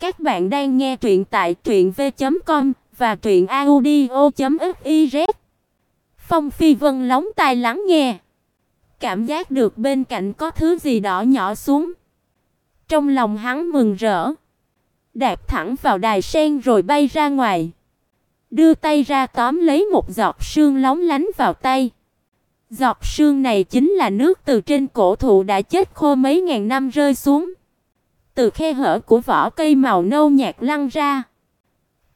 Các bạn đang nghe truyện tại truyệnv.com và truyệnaudio.fiz. Phong Phi Vân lóng tai lắng nghe, cảm giác được bên cạnh có thứ gì đỏ nhỏ xuống. Trong lòng hắn mừng rỡ, đạp thẳng vào đài sen rồi bay ra ngoài. Đưa tay ra tóm lấy một giọt sương lóng lánh vào tay. Giọt sương này chính là nước từ trên cổ thụ đã chết khô mấy ngàn năm rơi xuống từ khe hở của vỏ cây màu nâu nhạt lăn ra,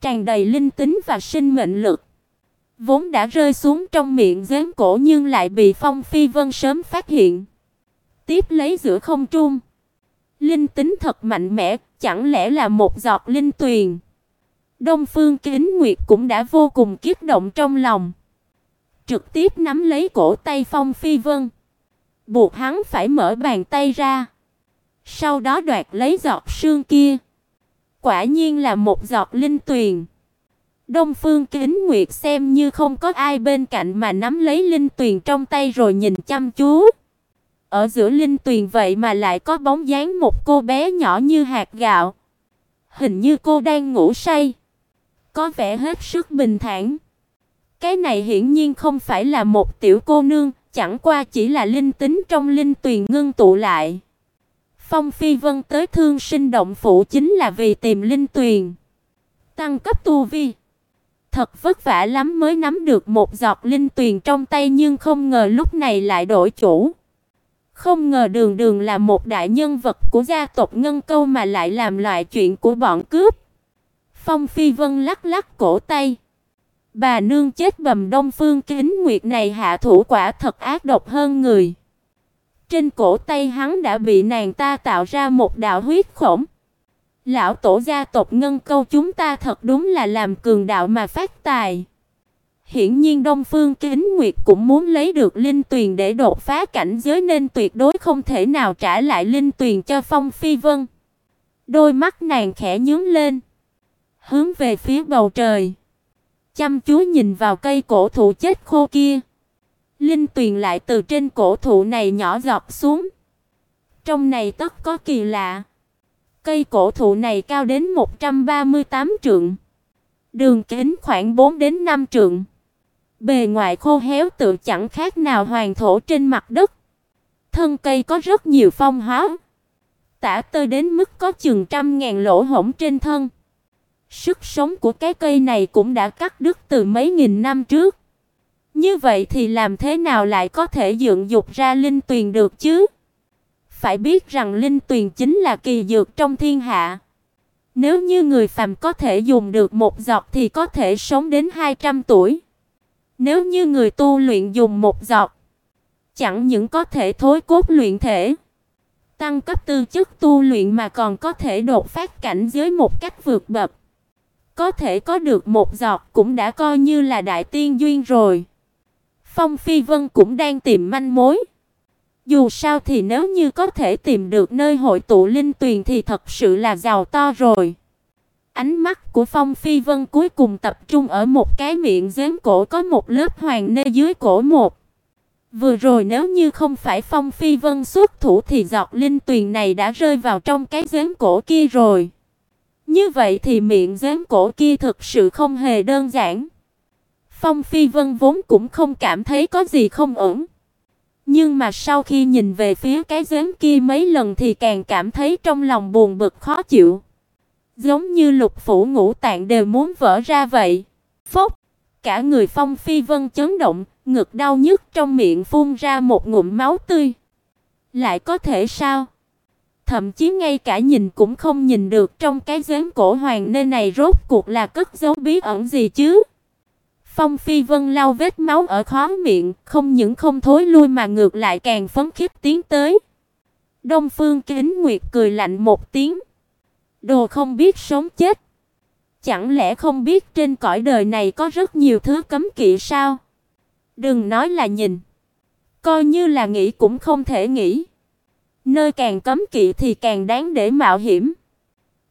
tràn đầy linh tính và sinh mệnh lực. Vốn đã rơi xuống trong miệng giếng cổ nhưng lại bị Phong Phi Vân sớm phát hiện. Tiếp lấy giữa không trung. Linh tính thật mạnh mẽ, chẳng lẽ là một giọt linh tuyền. Đông Phương Kính Nguyệt cũng đã vô cùng kích động trong lòng. Trực tiếp nắm lấy cổ tay Phong Phi Vân, buộc hắn phải mở bàn tay ra. Sau đó đoạt lấy giọt sương kia. Quả nhiên là một giọt linh tuyền. Đông Phương Kính Nguyệt xem như không có ai bên cạnh mà nắm lấy linh tuyền trong tay rồi nhìn chăm chú. Ở giữa linh tuyền vậy mà lại có bóng dáng một cô bé nhỏ như hạt gạo. Hình như cô đang ngủ say. Có vẻ hết sức bình thản. Cái này hiển nhiên không phải là một tiểu cô nương, chẳng qua chỉ là linh tính trong linh tuyền ngưng tụ lại. Phong Phi Vân tới Thương Sinh động phủ chính là vì tìm linh tuyền, tăng cấp tu vi. Thật vất vả lắm mới nắm được một giọt linh tuyền trong tay nhưng không ngờ lúc này lại đổi chủ. Không ngờ Đường Đường là một đại nhân vật của gia tộc Ngân Câu mà lại làm loại chuyện của bọn cướp. Phong Phi Vân lắc lắc cổ tay. Bà nương chết bầm Đông Phương Kính Nguyệt này hạ thủ quả thật ác độc hơn người. Trên cổ tay hắn đã bị nàng ta tạo ra một đạo huyết khổng. Lão tổ gia tộc Ngân Câu chúng ta thật đúng là làm cường đạo mà phát tài. Hiển nhiên Đông Phương Kính Nguyệt cũng muốn lấy được linh tuyền để đột phá cảnh giới nên tuyệt đối không thể nào trả lại linh tuyền cho Phong Phi Vân. Đôi mắt nàng khẽ nhướng lên, hướng về phía bầu trời, chăm chú nhìn vào cây cổ thụ chết khô kia. Linh tuyền lại từ trên cổ thụ này nhỏ giọt xuống. Trong này tất có kỳ lạ. Cây cổ thụ này cao đến 138 trượng. Đường kính khoảng 4 đến 5 trượng. Bề ngoài khô héo tự chẳng khác nào hoàng thổ trên mặt đất. Thân cây có rất nhiều phong hóa. Tả tơi đến mức có chừng trăm ngàn lỗ hổng trên thân. Sức sống của cái cây này cũng đã cắt đứt từ mấy nghìn năm trước. Như vậy thì làm thế nào lại có thể dựng dục ra linh tuyền được chứ? Phải biết rằng linh tuyền chính là kỳ dược trong thiên hạ. Nếu như người phàm có thể dùng được một giọt thì có thể sống đến 200 tuổi. Nếu như người tu luyện dùng một giọt, chẳng những có thể thối cốt luyện thể, tăng cấp tư chất tu luyện mà còn có thể đột phát cảnh giới một cách vượt bậc. Có thể có được một giọt cũng đã coi như là đại tiên duyên rồi. Phong Phi Vân cũng đang tìm manh mối. Dù sao thì nếu như có thể tìm được nơi hội tụ linh tuyền thì thật sự là giàu to rồi. Ánh mắt của Phong Phi Vân cuối cùng tập trung ở một cái miệng giếng cổ có một lớp hoàng nê dưới cổ một. Vừa rồi nếu như không phải Phong Phi Vân xuất thủ thì giọt linh tuyền này đã rơi vào trong cái giếng cổ kia rồi. Như vậy thì miệng giếng cổ kia thực sự không hề đơn giản. Phong Phi Vân vốn cũng không cảm thấy có gì không ổn. Nhưng mà sau khi nhìn về phía cái giếng kia mấy lần thì càng cảm thấy trong lòng buồn bực khó chịu. Giống như lục phủ ngũ tạng đều muốn vỡ ra vậy. Phốc, cả người Phong Phi Vân chấn động, ngực đau nhức trong miệng phun ra một ngụm máu tươi. Lại có thể sao? Thậm chí ngay cả nhìn cũng không nhìn được trong cái giếng cổ hoàng nơi này rốt cuộc là cất giấu bí ẩn gì chứ? Phong Phi Vân lau vết máu ở khóe miệng, không những không thối lui mà ngược lại càng phấn khích tiến tới. Đông Phương Kính Nguyệt cười lạnh một tiếng. Đồ không biết sống chết. Chẳng lẽ không biết trên cõi đời này có rất nhiều thứ cấm kỵ sao? Đừng nói là nhìn. Coi như là nghĩ cũng không thể nghĩ. Nơi càng cấm kỵ thì càng đáng để mạo hiểm.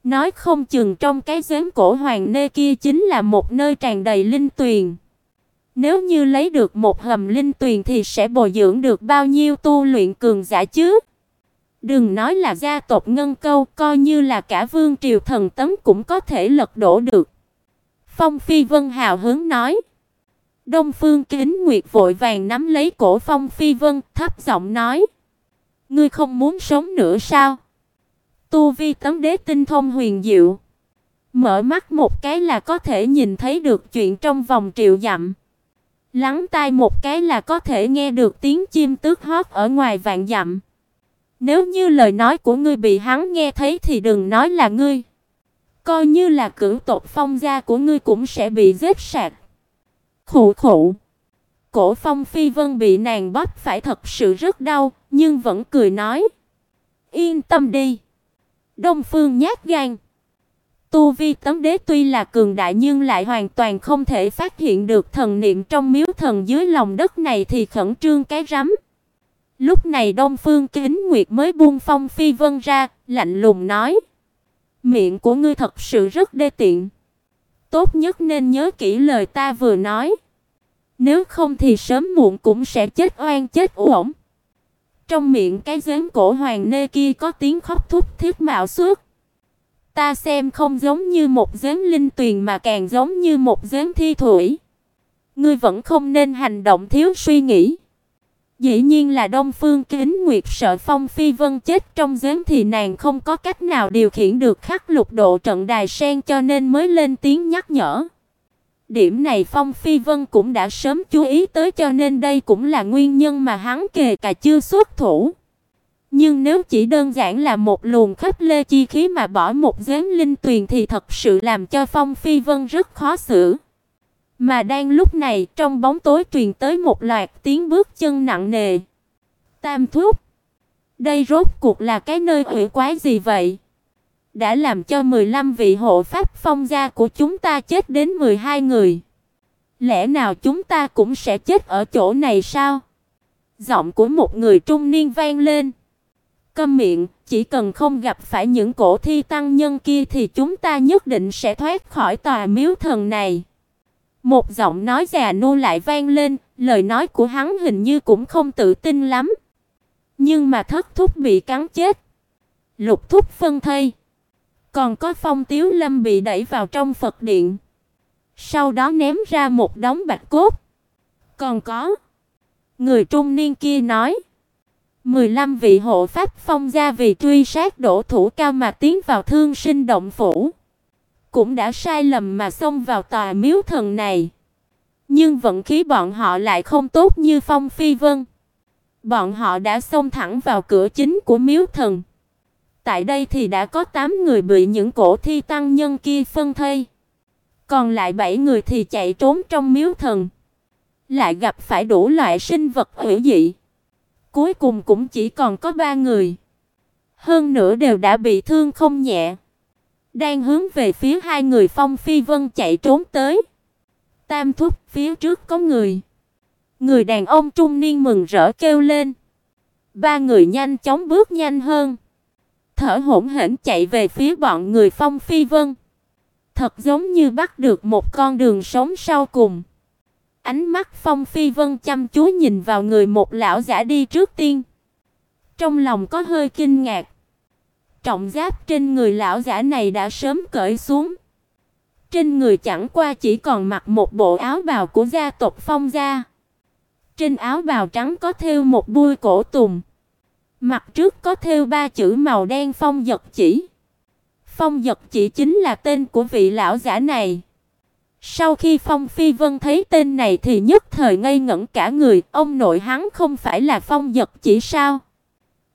Nói không chừng trong cái giếng cổ hoàng nơi kia chính là một nơi tràn đầy linh tuyền. Nếu như lấy được một hầm linh tuyền thì sẽ bồi dưỡng được bao nhiêu tu luyện cường giả chứ? Đừng nói là gia tộc Ngân Câu, coi như là cả vương triều thần tấm cũng có thể lật đổ được. Phong Phi Vân hào hứng nói. Đông Phương Kính Nguyệt vội vàng nắm lấy cổ Phong Phi Vân, thấp giọng nói: "Ngươi không muốn sống nữa sao?" Tu vi tấm đế tinh thông huyền diệu, mở mắt một cái là có thể nhìn thấy được chuyện trong vòng triệu dặm. Lắng tai một cái là có thể nghe được tiếng chim tước hót ở ngoài vạn dặm. Nếu như lời nói của ngươi bị hắn nghe thấy thì đừng nói là ngươi, coi như là cửu tộc phong gia của ngươi cũng sẽ bị giết sạch. Khụ khụ. Cổ Phong Phi Vân bị nàng bóp phải thật sự rất đau, nhưng vẫn cười nói: "Yên tâm đi." Đông Phương nhát gan. Tu vi tấm đế tuy là cường đại nhưng lại hoàn toàn không thể phát hiện được thần niệm trong miếu thần dưới lòng đất này thì khẩn trương cái rắm. Lúc này Đông Phương Kính Nguyệt mới buông Phong Phi Vân ra, lạnh lùng nói: "Miệng của ngươi thật sự rất đê tiện." tốt nhất nên nhớ kỹ lời ta vừa nói. Nếu không thì sớm muộn cũng sẽ chết oan chết uổng. Trong miệng cái giếng cổ hoàng nê kia có tiếng khóc thút thiết mạo suốt Ta xem không giống như một giếng linh tuyền mà càng giống như một giếng thi thủy. Ngươi vẫn không nên hành động thiếu suy nghĩ. Dĩ nhiên là Đông Phương Kính Nguyệt sợ Phong Phi Vân chết trong giếng thì nàng không có cách nào điều khiển được khắc lục độ trận đài sen cho nên mới lên tiếng nhắc nhở. Điểm này Phong Phi Vân cũng đã sớm chú ý tới cho nên đây cũng là nguyên nhân mà hắn kề cả chưa xuất thủ. Nhưng nếu chỉ đơn giản là một luồng khắp lê chi khí mà bỏ một giếng linh tuyền thì thật sự làm cho Phong Phi Vân rất khó xử. Mà đang lúc này, trong bóng tối truyền tới một loạt tiếng bước chân nặng nề. Tam thúc, đây rốt cuộc là cái nơi quỷ quái gì vậy? Đã làm cho 15 vị hộ pháp phong gia của chúng ta chết đến 12 người. Lẽ nào chúng ta cũng sẽ chết ở chỗ này sao? Giọng của một người trung niên vang lên. Câm miệng, chỉ cần không gặp phải những cổ thi tăng nhân kia thì chúng ta nhất định sẽ thoát khỏi tòa miếu thần này. Một giọng nói già nua lại vang lên, lời nói của hắn hình như cũng không tự tin lắm. Nhưng mà thất thúc bị cắn chết. Lục thúc phân thây. Còn có phong tiếu lâm bị đẩy vào trong Phật điện. Sau đó ném ra một đống bạch cốt. Còn có. Người trung niên kia nói. 15 vị hộ pháp phong gia vì truy sát đổ thủ cao mà tiến vào thương sinh động phủ, cũng đã sai lầm mà xông vào tòa miếu thần này. Nhưng vận khí bọn họ lại không tốt như Phong Phi Vân. Bọn họ đã xông thẳng vào cửa chính của miếu thần. Tại đây thì đã có 8 người bị những cổ thi tăng nhân kia phân thây. Còn lại 7 người thì chạy trốn trong miếu thần. Lại gặp phải đủ loại sinh vật hủy dị. Cuối cùng cũng chỉ còn có 3 người. Hơn nữa đều đã bị thương không nhẹ đang hướng về phía hai người Phong Phi Vân chạy trốn tới. Tam thúc, phía trước có người. Người đàn ông trung niên mừng rỡ kêu lên. Ba người nhanh chóng bước nhanh hơn, thở hổn hển chạy về phía bọn người Phong Phi Vân. Thật giống như bắt được một con đường sống sau cùng. Ánh mắt Phong Phi Vân chăm chú nhìn vào người một lão giả đi trước tiên. Trong lòng có hơi kinh ngạc. Trọng giáp trên người lão giả này đã sớm cởi xuống. Trên người chẳng qua chỉ còn mặc một bộ áo bào của gia tộc Phong gia. Trên áo bào trắng có thêu một bui cổ tùng. Mặt trước có thêu ba chữ màu đen Phong Dật Chỉ. Phong Dật Chỉ chính là tên của vị lão giả này. Sau khi Phong Phi Vân thấy tên này thì nhất thời ngây ngẩn cả người, ông nội hắn không phải là Phong Dật Chỉ sao?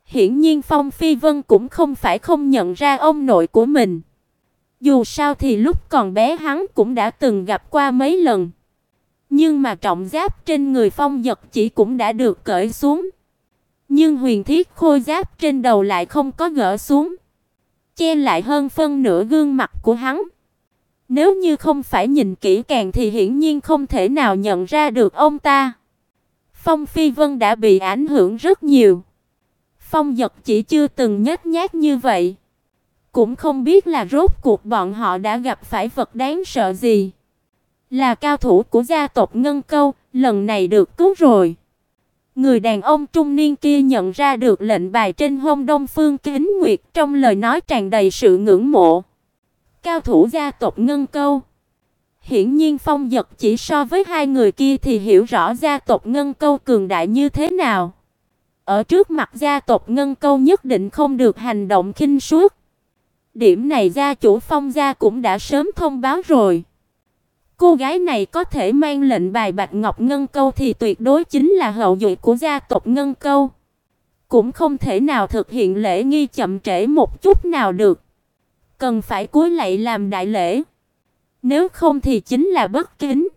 Hiển nhiên Phong Phi Vân cũng không phải không nhận ra ông nội của mình. Dù sao thì lúc còn bé hắn cũng đã từng gặp qua mấy lần. Nhưng mà trọng giáp trên người Phong Dật chỉ cũng đã được cởi xuống. Nhưng huyền thiết khôi giáp trên đầu lại không có gỡ xuống, che lại hơn phân nửa gương mặt của hắn. Nếu như không phải nhìn kỹ càng thì hiển nhiên không thể nào nhận ra được ông ta. Phong Phi Vân đã bị ảnh hưởng rất nhiều. Phong Dật chỉ chưa từng nhếch nhác như vậy, cũng không biết là rốt cuộc bọn họ đã gặp phải vật đáng sợ gì. Là cao thủ của gia tộc Ngân Câu, lần này được cứu rồi. Người đàn ông trung niên kia nhận ra được lệnh bài trên hông Đông Phương Kính Nguyệt, trong lời nói tràn đầy sự ngưỡng mộ. Cao thủ gia tộc Ngân Câu. Hiển nhiên Phong Dật chỉ so với hai người kia thì hiểu rõ gia tộc Ngân Câu cường đại như thế nào. Ở trước mặt gia tộc Ngân Câu nhất định không được hành động khinh suất. Điểm này gia chủ Phong gia cũng đã sớm thông báo rồi. Cô gái này có thể mang lệnh bài Bạch Ngọc Ngân Câu thì tuyệt đối chính là hậu duệ của gia tộc Ngân Câu. Cũng không thể nào thực hiện lễ nghi chậm trễ một chút nào được. Cần phải cúi lạy làm đại lễ. Nếu không thì chính là bất kính.